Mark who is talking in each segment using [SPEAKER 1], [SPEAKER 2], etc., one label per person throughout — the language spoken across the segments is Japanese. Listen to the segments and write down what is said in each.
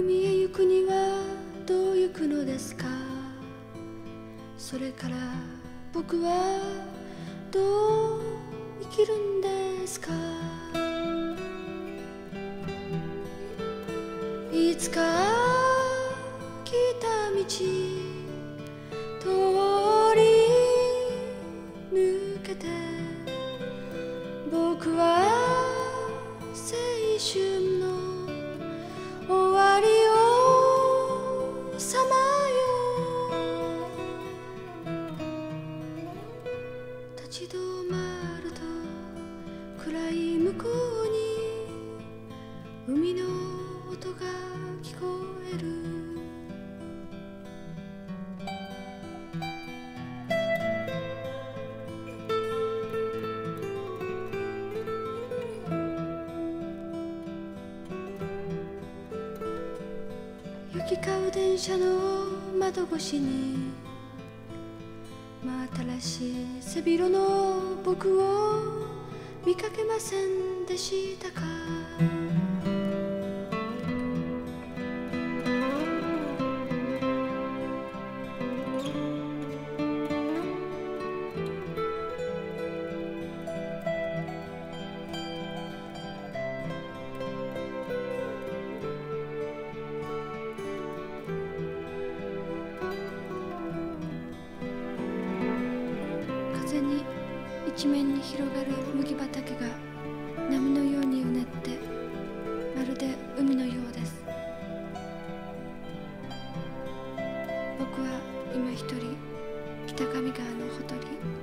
[SPEAKER 1] 海へ行くにはどう行くのですか？それから僕はどう生きるんですか？いつか来た道通り抜けて僕は青春立ち止まると暗い向こうに海の音が聞こえる。行き交う電車の窓越しに真新しい背広の僕を見かけませんでしたか？一面に広がる麦畑が波のようにうねってまるで海のようです。僕は今一人北上川のほとり。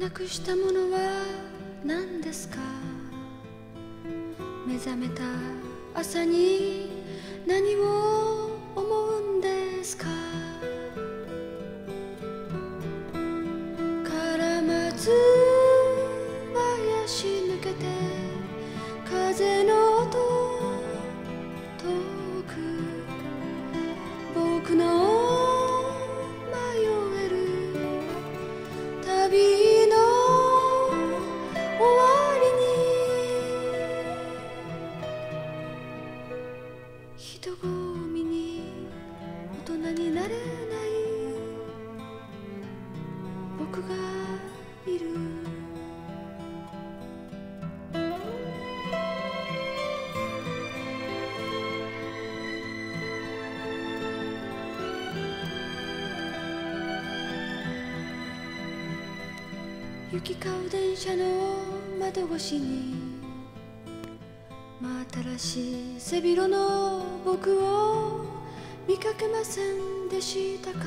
[SPEAKER 1] なくしたものは何ですか？目覚めた朝に何を思うんですか？カラマツ林抜けて風の人混みに大人になれない。僕がいる。行き交う電車の窓越しに新しい背広の僕を見かけませんでしたか？